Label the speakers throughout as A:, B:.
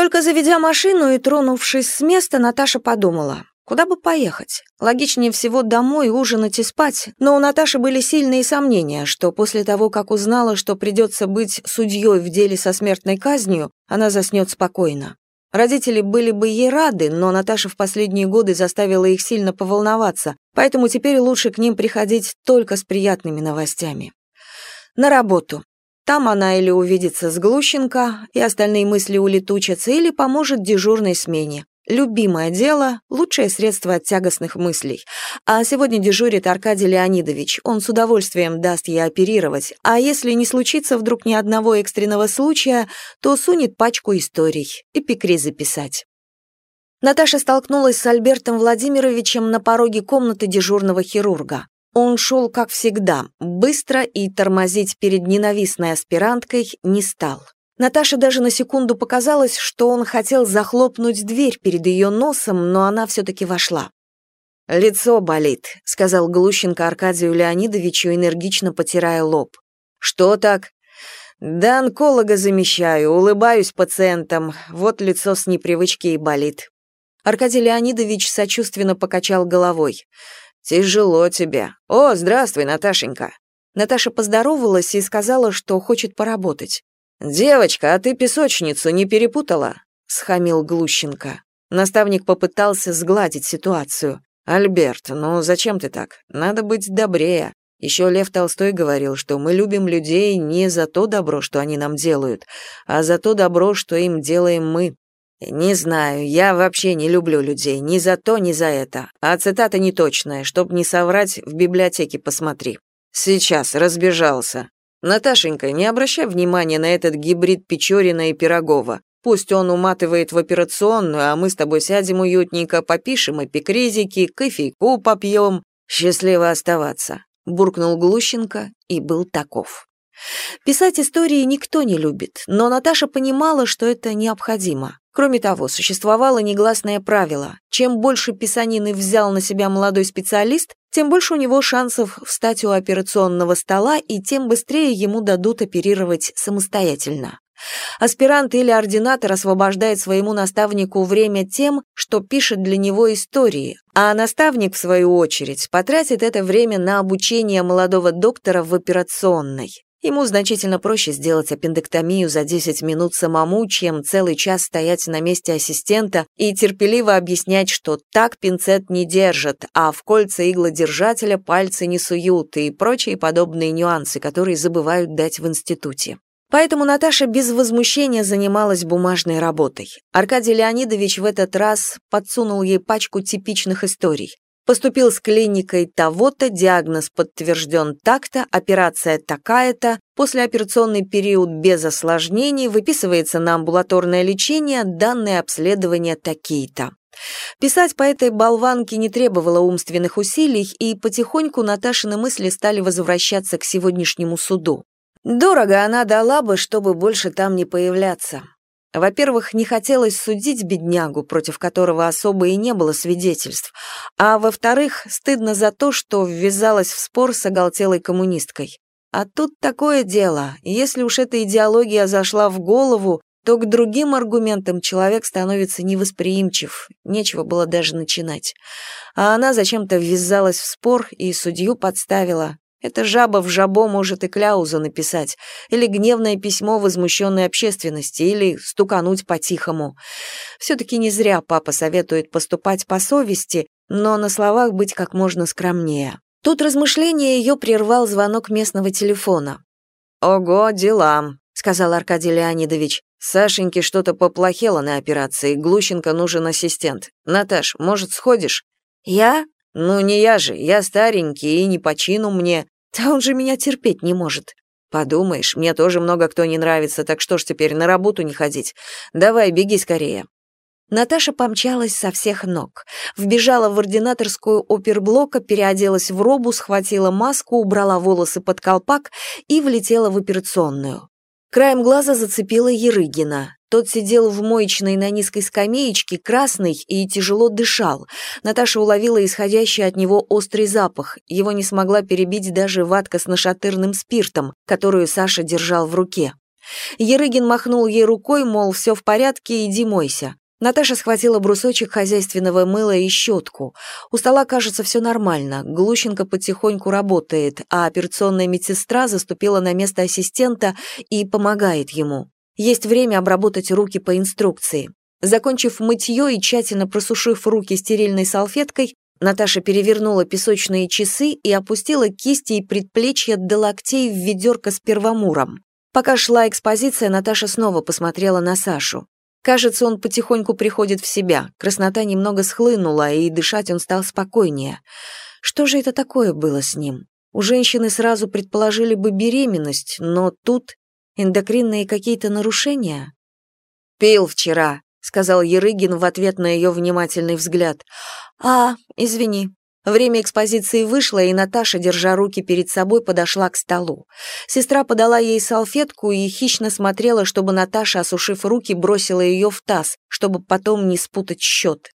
A: Только заведя машину и тронувшись с места, Наташа подумала, куда бы поехать. Логичнее всего домой ужинать и спать, но у Наташи были сильные сомнения, что после того, как узнала, что придется быть судьей в деле со смертной казнью, она заснет спокойно. Родители были бы ей рады, но Наташа в последние годы заставила их сильно поволноваться, поэтому теперь лучше к ним приходить только с приятными новостями. На работу. Там она или увидится с Глущенко, и остальные мысли улетучатся, или поможет дежурной смене. Любимое дело – лучшее средство от тягостных мыслей. А сегодня дежурит Аркадий Леонидович. Он с удовольствием даст ей оперировать. А если не случится вдруг ни одного экстренного случая, то сунет пачку историй. Эпикри записать. Наташа столкнулась с Альбертом Владимировичем на пороге комнаты дежурного хирурга. Он шел, как всегда, быстро и тормозить перед ненавистной аспиранткой не стал. Наташе даже на секунду показалось, что он хотел захлопнуть дверь перед ее носом, но она все-таки вошла. «Лицо болит», — сказал Глущенко Аркадию Леонидовичу, энергично потирая лоб. «Что так?» «Да онколога замещаю, улыбаюсь пациентам, вот лицо с непривычки и болит». Аркадий Леонидович сочувственно покачал головой. «Тяжело тебе. О, здравствуй, Наташенька». Наташа поздоровалась и сказала, что хочет поработать. «Девочка, а ты песочницу не перепутала?» — схамил Глущенко. Наставник попытался сгладить ситуацию. «Альберт, ну зачем ты так? Надо быть добрее. Еще Лев Толстой говорил, что мы любим людей не за то добро, что они нам делают, а за то добро, что им делаем мы. Не знаю, я вообще не люблю людей, ни за то, ни за это. А цитата неточная, чтоб не соврать, в библиотеке посмотри. Сейчас разбежался. Наташенька, не обращай внимания на этот гибрид Печорина и Пирогова. Пусть он уматывает в операционную, а мы с тобой сядем уютненько, попишем эпикризики, кофейку попьем. Счастливо оставаться», — буркнул Глущенко и был таков. Писать истории никто не любит, но Наташа понимала, что это необходимо. Кроме того, существовало негласное правило. Чем больше писанины взял на себя молодой специалист, тем больше у него шансов встать у операционного стола и тем быстрее ему дадут оперировать самостоятельно. Аспирант или ординатор освобождает своему наставнику время тем, что пишет для него истории, а наставник, в свою очередь, потратит это время на обучение молодого доктора в операционной. Ему значительно проще сделать аппендэктомию за 10 минут самому, чем целый час стоять на месте ассистента и терпеливо объяснять, что так пинцет не держат, а в кольца иглодержателя пальцы не суют и прочие подобные нюансы, которые забывают дать в институте. Поэтому Наташа без возмущения занималась бумажной работой. Аркадий Леонидович в этот раз подсунул ей пачку типичных историй. Поступил с клиникой того-то, диагноз подтвержден так-то, операция такая-то, послеоперационный период без осложнений, выписывается на амбулаторное лечение, данные обследования такие-то. Писать по этой болванке не требовало умственных усилий, и потихоньку Наташины мысли стали возвращаться к сегодняшнему суду. Дорого она дала бы, чтобы больше там не появляться. Во-первых, не хотелось судить беднягу, против которого особо и не было свидетельств, а во-вторых, стыдно за то, что ввязалась в спор с оголтелой коммунисткой. А тут такое дело, если уж эта идеология зашла в голову, то к другим аргументам человек становится невосприимчив, нечего было даже начинать. А она зачем-то ввязалась в спор и судью подставила, эта жаба в жабо может и кляузу написать, или гневное письмо возмущенной общественности, или стукануть по-тихому. Все-таки не зря папа советует поступать по совести, но на словах быть как можно скромнее. Тут размышление ее прервал звонок местного телефона. «Ого, дела», — сказал Аркадий Леонидович. «Сашеньке что-то поплохело на операции, Глущенко нужен ассистент. Наташ, может, сходишь?» «Я?» «Ну, не я же, я старенький и не по чину мне. Да он же меня терпеть не может». «Подумаешь, мне тоже много кто не нравится, так что ж теперь на работу не ходить? Давай, беги скорее». Наташа помчалась со всех ног. Вбежала в ординаторскую оперблока, переоделась в робу, схватила маску, убрала волосы под колпак и влетела в операционную. Краем глаза зацепила Ерыгина. Тот сидел в моечной на низкой скамеечке, красный и тяжело дышал. Наташа уловила исходящий от него острый запах. Его не смогла перебить даже ватка с нашатырным спиртом, которую Саша держал в руке. Ерыгин махнул ей рукой, мол, все в порядке, иди мойся. Наташа схватила брусочек хозяйственного мыла и щетку. У стола, кажется, все нормально. Глущенко потихоньку работает, а операционная медсестра заступила на место ассистента и помогает ему. Есть время обработать руки по инструкции. Закончив мытье и тщательно просушив руки стерильной салфеткой, Наташа перевернула песочные часы и опустила кисти и предплечья до локтей в ведерко с первомуром. Пока шла экспозиция, Наташа снова посмотрела на Сашу. Кажется, он потихоньку приходит в себя, краснота немного схлынула, и дышать он стал спокойнее. Что же это такое было с ним? У женщины сразу предположили бы беременность, но тут эндокринные какие-то нарушения? «Пил вчера», — сказал Ерыгин в ответ на ее внимательный взгляд. «А, извини». Время экспозиции вышло, и Наташа, держа руки перед собой, подошла к столу. Сестра подала ей салфетку и хищно смотрела, чтобы Наташа, осушив руки, бросила ее в таз, чтобы потом не спутать счет.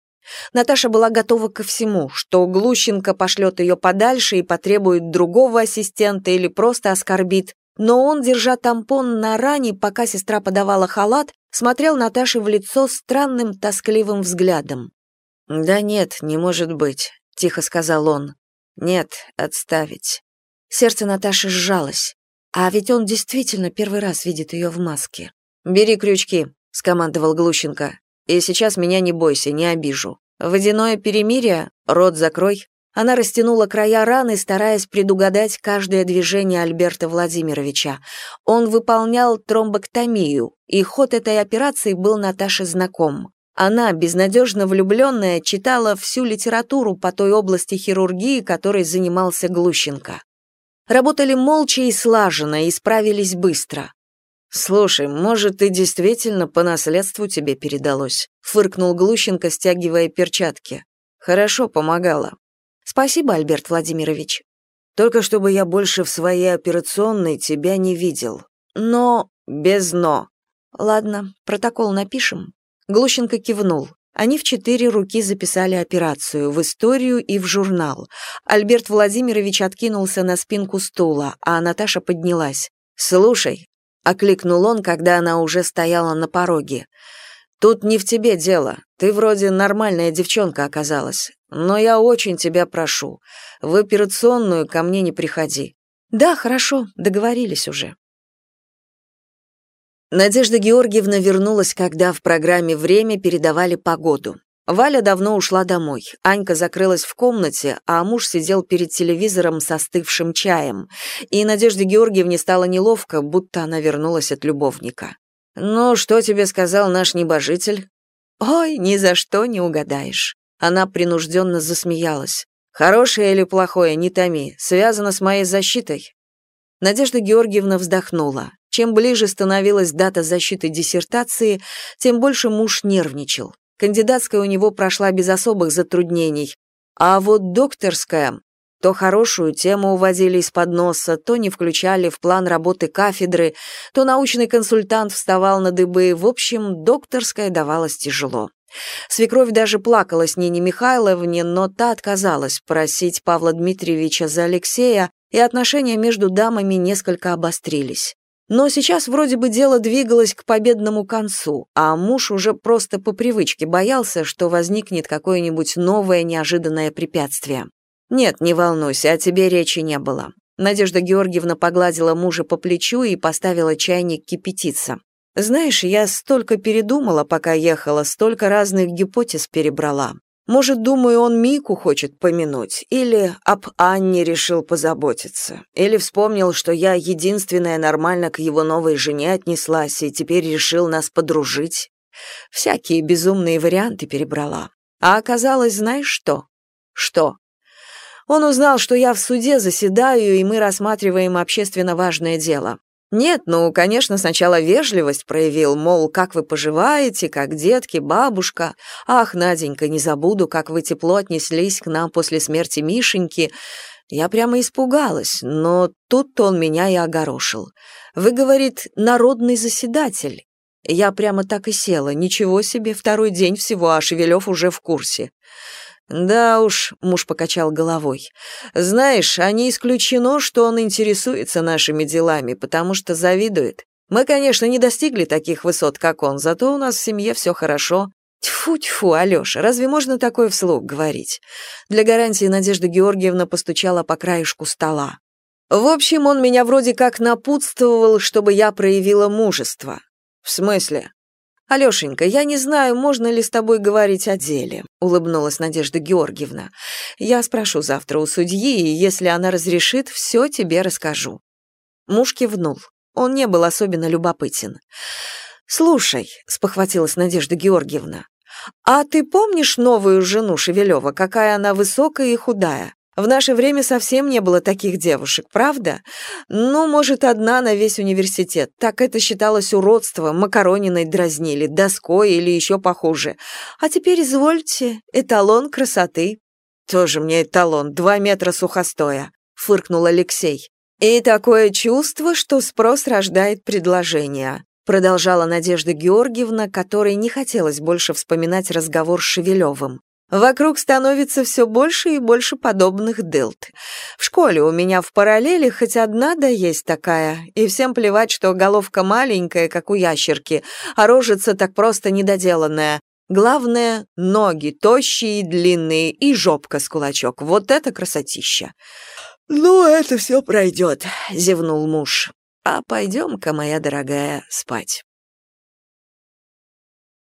A: Наташа была готова ко всему, что Глущенко пошлет ее подальше и потребует другого ассистента или просто оскорбит, но он, держа тампон на ране, пока сестра подавала халат, смотрел Наташе в лицо странным тоскливым взглядом. «Да нет, не может быть», — тихо сказал он. «Нет, отставить». Сердце Наташи сжалось. А ведь он действительно первый раз видит ее в маске. «Бери крючки», — скомандовал Глущенко. «И сейчас меня не бойся, не обижу. Водяное перемирие, рот закрой». Она растянула края раны, стараясь предугадать каждое движение Альберта Владимировича. Он выполнял тромбоктомию, и ход этой операции был Наташе знаком. Она, безнадежно влюбленная, читала всю литературу по той области хирургии, которой занимался Глущенко. Работали молча и слаженно, и справились быстро. «Слушай, может, и действительно по наследству тебе передалось», — фыркнул Глущенко, стягивая перчатки. «Хорошо помогала. Спасибо, Альберт Владимирович. Только чтобы я больше в своей операционной тебя не видел. Но без «но». Ладно, протокол напишем. Глущенко кивнул. Они в четыре руки записали операцию, в историю и в журнал. Альберт Владимирович откинулся на спинку стула, а Наташа поднялась. «Слушай», — окликнул он, когда она уже стояла на пороге, — «тут не в тебе дело. Ты вроде нормальная девчонка оказалась. Но я очень тебя прошу, в операционную ко мне не приходи». «Да, хорошо, договорились уже». Надежда Георгиевна вернулась, когда в программе «Время» передавали погоду. Валя давно ушла домой. Анька закрылась в комнате, а муж сидел перед телевизором с остывшим чаем. И Надежде Георгиевне стало неловко, будто она вернулась от любовника. «Ну, что тебе сказал наш небожитель?» «Ой, ни за что не угадаешь». Она принужденно засмеялась. «Хорошее или плохое, не томи, связано с моей защитой». Надежда Георгиевна вздохнула. Чем ближе становилась дата защиты диссертации, тем больше муж нервничал. Кандидатская у него прошла без особых затруднений. А вот докторская, то хорошую тему уводили из-под носа, то не включали в план работы кафедры, то научный консультант вставал на дыбы. В общем, докторская давалась тяжело. Свекровь даже плакала с Нине Михайловне, но та отказалась просить Павла Дмитриевича за Алексея, и отношения между дамами несколько обострились. Но сейчас вроде бы дело двигалось к победному концу, а муж уже просто по привычке боялся, что возникнет какое-нибудь новое неожиданное препятствие. «Нет, не волнуйся, о тебе речи не было». Надежда Георгиевна погладила мужа по плечу и поставила чайник кипятиться. Знаешь, я столько передумала, пока ехала, столько разных гипотез перебрала. Может, думаю, он Мику хочет помянуть, или об Анне решил позаботиться, или вспомнил, что я единственная нормально к его новой жене отнеслась и теперь решил нас подружить. Всякие безумные варианты перебрала. А оказалось, знаешь что? Что? Он узнал, что я в суде заседаю, и мы рассматриваем общественно важное дело. Нет, ну, конечно, сначала вежливость проявил, мол, как вы поживаете, как детки, бабушка. Ах, Наденька, не забуду, как вы тепло отнеслись к нам после смерти Мишеньки. Я прямо испугалась, но тут он меня и огорошил. Вы, говорит, народный заседатель. Я прямо так и села, ничего себе, второй день всего, а Шевелев уже в курсе. «Да уж», — муж покачал головой. «Знаешь, а не исключено, что он интересуется нашими делами, потому что завидует. Мы, конечно, не достигли таких высот, как он, зато у нас в семье все хорошо. Тьфу-тьфу, Алёша, разве можно такое вслух говорить? Для гарантии Надежда Георгиевна постучала по краешку стола. В общем, он меня вроде как напутствовал, чтобы я проявила мужество. В смысле? Алёшенька, я не знаю, можно ли с тобой говорить о деле, улыбнулась Надежда Георгиевна. Я спрошу завтра у судьи, и если она разрешит, все тебе расскажу. Муж кивнул. Он не был особенно любопытен. «Слушай», — спохватилась Надежда Георгиевна, «а ты помнишь новую жену Шевелева, какая она высокая и худая? В наше время совсем не было таких девушек, правда? Ну, может, одна на весь университет. Так это считалось уродством, макарониной дразнили, доской или еще похуже. А теперь, извольте, эталон красоты». «Тоже мне эталон, два метра сухостоя», — фыркнул Алексей. «И такое чувство, что спрос рождает предложение продолжала Надежда Георгиевна, которой не хотелось больше вспоминать разговор с Шевелевым. Вокруг становится все больше и больше подобных дылд. В школе у меня в параллели хоть одна да есть такая, и всем плевать, что головка маленькая, как у ящерки, а рожица так просто недоделанная. Главное — ноги тощие и длинные, и жопка с кулачок. Вот это красотища. «Ну, это все пройдет», — зевнул муж. А пойдем-ка, моя дорогая, спать.